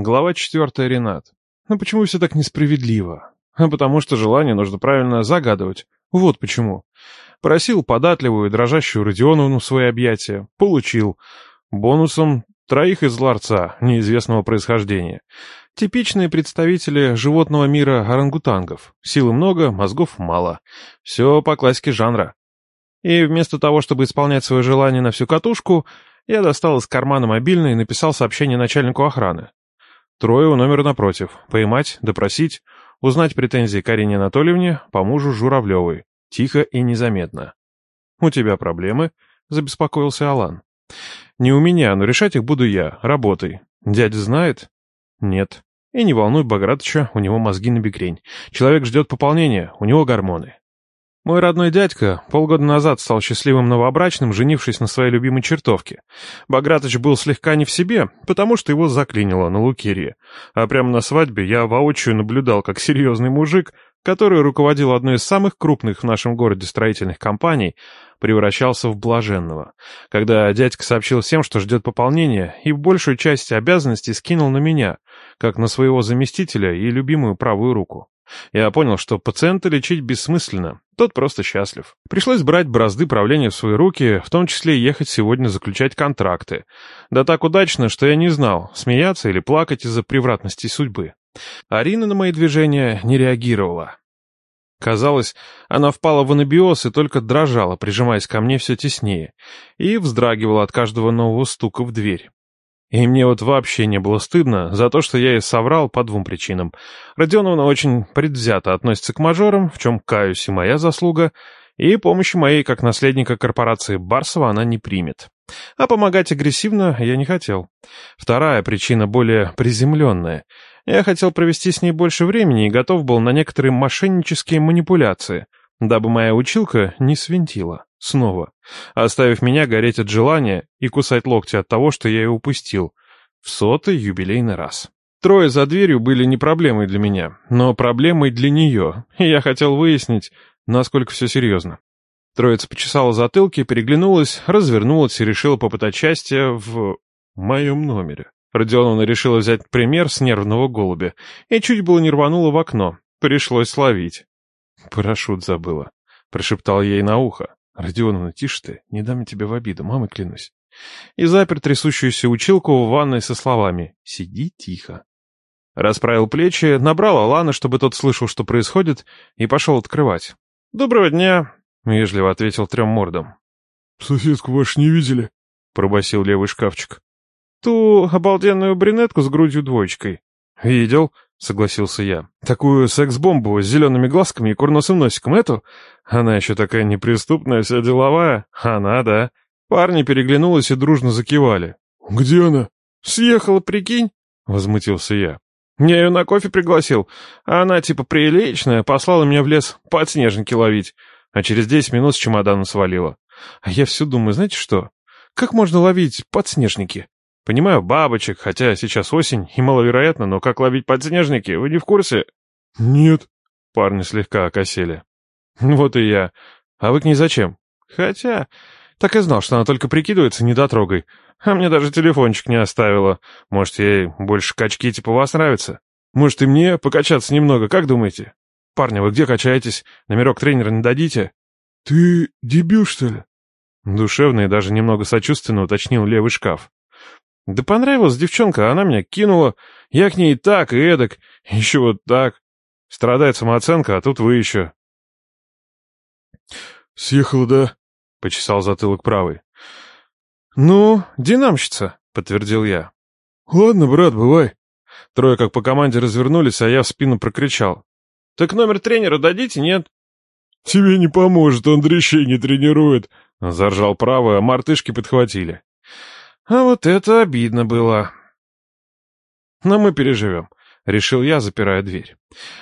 Глава четвертая, Ренат. Ну почему все так несправедливо? А потому что желание нужно правильно загадывать. Вот почему. Просил податливую и дрожащую Родионовну свои объятия. Получил. Бонусом троих из ларца неизвестного происхождения. Типичные представители животного мира орангутангов. Силы много, мозгов мало. Все по классике жанра. И вместо того, чтобы исполнять свое желание на всю катушку, я достал из кармана мобильный и написал сообщение начальнику охраны. Трое у номера напротив. Поймать, допросить, узнать претензии Карине Анатольевне, по мужу Журавлевой. Тихо и незаметно. «У тебя проблемы?» — забеспокоился Алан. «Не у меня, но решать их буду я. Работай. Дядя знает?» «Нет. И не волнуй Багратыча, у него мозги на бекрень. Человек ждет пополнения, у него гормоны. Мой родной дядька полгода назад стал счастливым новобрачным, женившись на своей любимой чертовке. Багратыч был слегка не в себе, потому что его заклинило на Лукирье. А прямо на свадьбе я воочию наблюдал, как серьезный мужик, который руководил одной из самых крупных в нашем городе строительных компаний, превращался в блаженного. Когда дядька сообщил всем, что ждет пополнения, и большую часть обязанностей скинул на меня, как на своего заместителя и любимую правую руку. Я понял, что пациента лечить бессмысленно, тот просто счастлив. Пришлось брать бразды правления в свои руки, в том числе ехать сегодня заключать контракты. Да так удачно, что я не знал, смеяться или плакать из-за превратности судьбы. Арина на мои движения не реагировала. Казалось, она впала в анабиоз и только дрожала, прижимаясь ко мне все теснее, и вздрагивала от каждого нового стука в дверь. И мне вот вообще не было стыдно за то, что я ей соврал по двум причинам. Родионовна очень предвзято относится к мажорам, в чем каюсь и моя заслуга, и помощи моей как наследника корпорации Барсова она не примет. А помогать агрессивно я не хотел. Вторая причина более приземленная. Я хотел провести с ней больше времени и готов был на некоторые мошеннические манипуляции, дабы моя училка не свинтила. Снова. Оставив меня гореть от желания и кусать локти от того, что я и упустил. В сотый юбилейный раз. Трое за дверью были не проблемой для меня, но проблемой для нее, и я хотел выяснить, насколько все серьезно. Троица почесала затылки, переглянулась, развернулась и решила попытать счастье в... моем номере. Родионовна решила взять пример с нервного голубя и чуть было не рванула в окно. Пришлось словить. «Парашют забыла», — прошептал ей на ухо. «Родионовна, тише ты, не дам я тебе в обиду, мамой клянусь». И запер трясущуюся училку в ванной со словами «Сиди тихо». Расправил плечи, набрал Алана, чтобы тот слышал, что происходит, и пошел открывать. «Доброго дня», — вежливо ответил трем мордам. «Соседку вашу не видели?» — пробасил левый шкафчик. «Ту обалденную брюнетку с грудью-двоечкой». «Видел», — согласился я. «Такую секс-бомбу с зелеными глазками и курносым носиком эту? Она еще такая неприступная, вся деловая. Она, да». Парни переглянулись и дружно закивали. «Где она?» «Съехала, прикинь?» — возмутился я. «Я ее на кофе пригласил, а она типа приличная, послала меня в лес подснежники ловить, а через десять минут с чемоданом свалила. А я все думаю, знаете что? Как можно ловить подснежники?» Понимаю бабочек, хотя сейчас осень и маловероятно, но как ловить подснежники, вы не в курсе? Нет. Парни слегка окосели. Вот и я. А вы к ней зачем? Хотя, так и знал, что она только прикидывается недотрогой. А мне даже телефончик не оставила. Может, ей больше качки типа вас нравятся? Может, и мне покачаться немного, как думаете? Парни, вы где качаетесь? Номерок тренера не дадите? Ты дебил, что ли? Душевно и даже немного сочувственно уточнил левый шкаф. Да понравилась девчонка, она меня кинула. Я к ней так и эдак, еще вот так. Страдает самооценка, а тут вы еще. Съехала, да? — почесал затылок правый. «Ну, динамщица», — подтвердил я. «Ладно, брат, бывай». Трое как по команде развернулись, а я в спину прокричал. «Так номер тренера дадите, нет?» «Тебе не поможет, он дрящей не тренирует», — заржал правый, а мартышки подхватили. А вот это обидно было. Но мы переживем, — решил я, запирая дверь.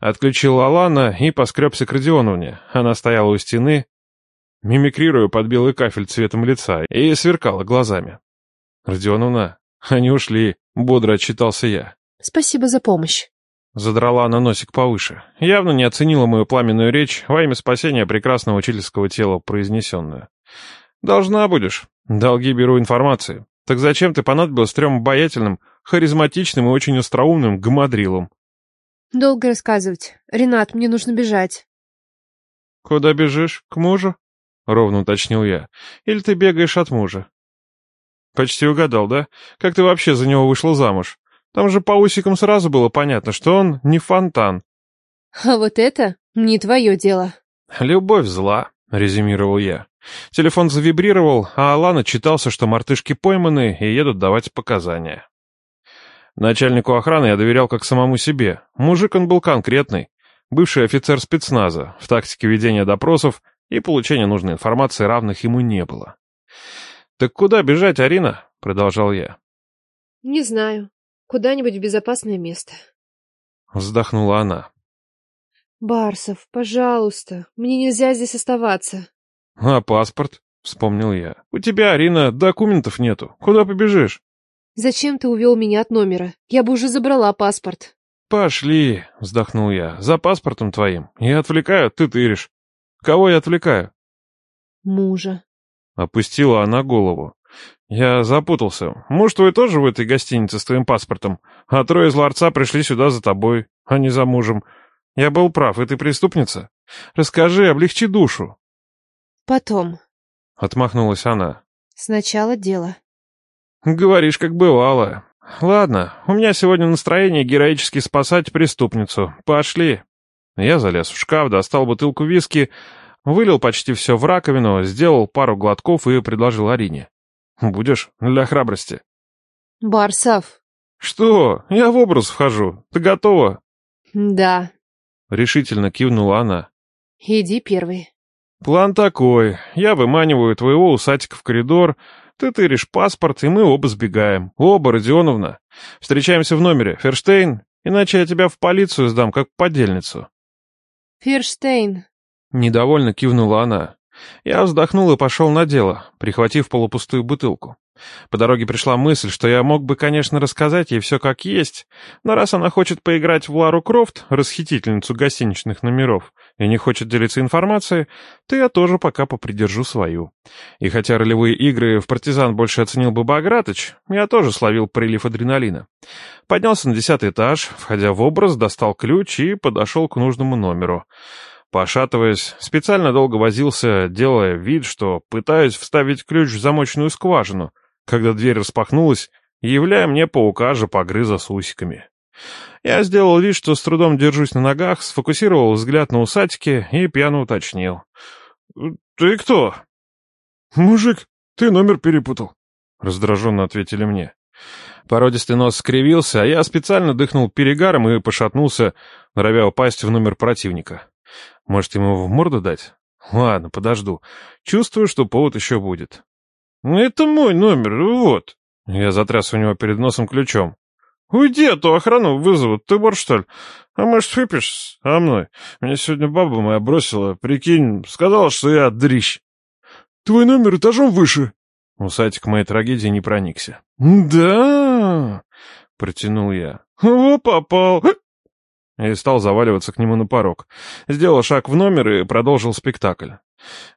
Отключил Алана и поскребся к Родионовне. Она стояла у стены, мимикрируя под белый кафель цветом лица, и сверкала глазами. «Родионовна, они ушли», — бодро отчитался я. «Спасибо за помощь». Задрала она носик повыше. Явно не оценила мою пламенную речь во имя спасения прекрасного учительского тела, произнесенную. «Должна будешь. Долги беру информации. Так зачем ты понадобилась трем обаятельным, харизматичным и очень остроумным гамадрилом. Долго рассказывать. Ренат, мне нужно бежать. «Куда бежишь? К мужу?» — ровно уточнил я. «Или ты бегаешь от мужа?» «Почти угадал, да? Как ты вообще за него вышла замуж? Там же по усикам сразу было понятно, что он не фонтан». А вот это не твое дело. «Любовь зла», — резюмировал я. Телефон завибрировал, а Алана читался, что мартышки пойманы и едут давать показания. Начальнику охраны я доверял как самому себе. Мужик он был конкретный. Бывший офицер спецназа. В тактике ведения допросов и получения нужной информации равных ему не было. «Так куда бежать, Арина?» — продолжал я. Не знаю. Куда-нибудь в безопасное место. Вздохнула она. Барсов, пожалуйста, мне нельзя здесь оставаться. «А паспорт?» — вспомнил я. «У тебя, Арина, документов нету. Куда побежишь?» Зачем ты увел меня от номера? Я бы уже забрала паспорт. «Пошли», — вздохнул я, — «за паспортом твоим. Я отвлекаю, ты тыришь. Кого я отвлекаю?» Мужа. Опустила она голову. «Я запутался. Может, вы тоже в этой гостинице с твоим паспортом, а трое из ларца пришли сюда за тобой, а не за мужем. Я был прав, и ты преступница? Расскажи, облегчи душу». Потом. Отмахнулась она. Сначала дело. «Говоришь, как бывало. Ладно, у меня сегодня настроение героически спасать преступницу. Пошли». Я залез в шкаф, достал бутылку виски, вылил почти все в раковину, сделал пару глотков и предложил Арине. «Будешь? Для храбрости». Барсов. «Что? Я в образ вхожу. Ты готова?» Да. Решительно кивнула она. Иди первый. «План такой. Я выманиваю твоего усатика в коридор, ты тыришь паспорт, и мы оба сбегаем. Оба, Родионовна. Встречаемся в номере. Ферштейн, иначе я тебя в полицию сдам, как подельницу». Ферштейн. Недовольно кивнула она. Я вздохнул и пошел на дело, прихватив полупустую бутылку. По дороге пришла мысль, что я мог бы, конечно, рассказать ей все как есть, но раз она хочет поиграть в Лару Крофт, расхитительницу гостиничных номеров, и не хочет делиться информацией, то я тоже пока попридержу свою. И хотя ролевые игры в «Партизан» больше оценил бы Багратыч, я тоже словил прилив адреналина. Поднялся на десятый этаж, входя в образ, достал ключ и подошел к нужному номеру. Пошатываясь, специально долго возился, делая вид, что пытаюсь вставить ключ в замочную скважину, когда дверь распахнулась, являя мне паука же погрыза с усиками. Я сделал вид, что с трудом держусь на ногах, сфокусировал взгляд на усатике и пьяно уточнил. «Ты кто?» «Мужик, ты номер перепутал», — раздраженно ответили мне. Породистый нос скривился, а я специально дыхнул перегаром и пошатнулся, норовя упасть в номер противника. Может, ему в морду дать? Ладно, подожду. Чувствую, что повод еще будет. «Это мой номер, вот». Я затряс у него перед носом ключом. «Уйди, а то охрану вызовут. Ты бор, что ли? А может, выпьешь со мной? Меня сегодня баба моя бросила. Прикинь, сказала, что я дрищ». «Твой номер этажом выше». Усатик моей трагедии не проникся. «Да...» — протянул я. «О, попал!» И стал заваливаться к нему на порог. Сделал шаг в номер и продолжил спектакль.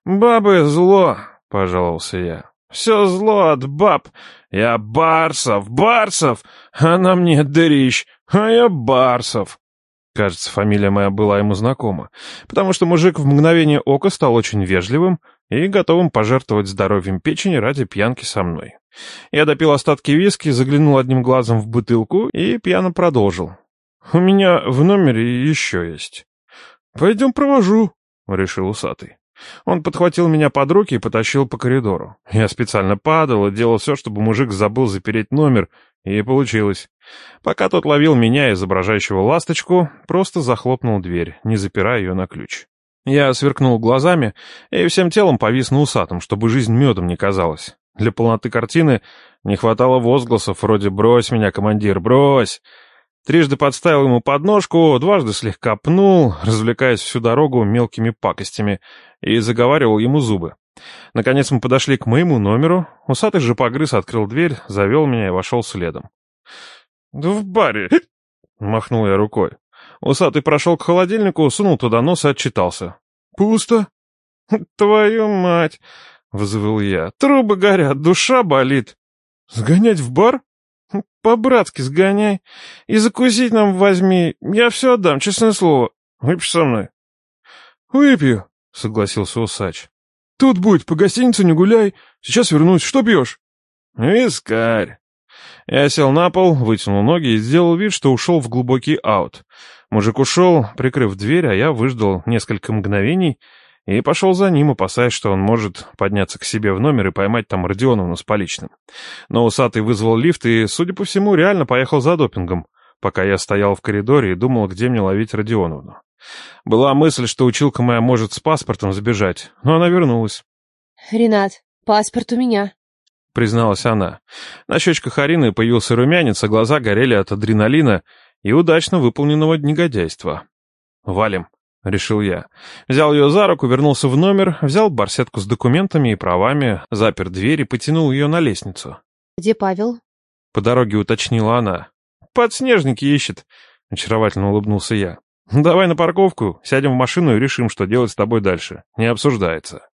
«Бабы зло!» — пожаловался я. Все зло от баб. Я Барсов, Барсов, она мне дрищ, а я Барсов. Кажется, фамилия моя была ему знакома, потому что мужик в мгновение ока стал очень вежливым и готовым пожертвовать здоровьем печени ради пьянки со мной. Я допил остатки виски, заглянул одним глазом в бутылку и пьяно продолжил. «У меня в номере еще есть». «Пойдем провожу», — решил усатый. Он подхватил меня под руки и потащил по коридору. Я специально падал и делал все, чтобы мужик забыл запереть номер, и получилось. Пока тот ловил меня, изображающего ласточку, просто захлопнул дверь, не запирая ее на ключ. Я сверкнул глазами и всем телом повис на усатом, чтобы жизнь медом не казалась. Для полноты картины не хватало возгласов вроде «брось меня, командир, брось!» Трижды подставил ему подножку, дважды слегка пнул, развлекаясь всю дорогу мелкими пакостями, и заговаривал ему зубы. Наконец мы подошли к моему номеру, усатый же погрыз открыл дверь, завел меня и вошел следом. «Да в баре!» — махнул я рукой. Усатый прошел к холодильнику, сунул туда нос и отчитался. «Пусто». «Твою мать!» — взвыл я. «Трубы горят, душа болит». «Сгонять в бар?» По-братски сгоняй. И закусить нам возьми. Я все отдам, честное слово. Выпьешь со мной. Выпью, согласился усач. Тут будь, по гостинице не гуляй. Сейчас вернусь. Что пьешь? Вискарь. Я сел на пол, вытянул ноги и сделал вид, что ушел в глубокий аут. Мужик ушел, прикрыв дверь, а я выждал несколько мгновений и пошел за ним, опасаясь, что он может подняться к себе в номер и поймать там Родионовну с поличным. Но усатый вызвал лифт и, судя по всему, реально поехал за допингом, пока я стоял в коридоре и думал, где мне ловить Родионовну. Была мысль, что училка моя может с паспортом сбежать, но она вернулась. «Ренат, паспорт у меня», — призналась она. На щечках Арины появился румянец, а глаза горели от адреналина и удачно выполненного негодяйства. «Валим», — решил я. Взял ее за руку, вернулся в номер, взял барсетку с документами и правами, запер дверь и потянул ее на лестницу. «Где Павел?» По дороге уточнила она. «Подснежники ищет», — очаровательно улыбнулся я. «Давай на парковку, сядем в машину и решим, что делать с тобой дальше. Не обсуждается».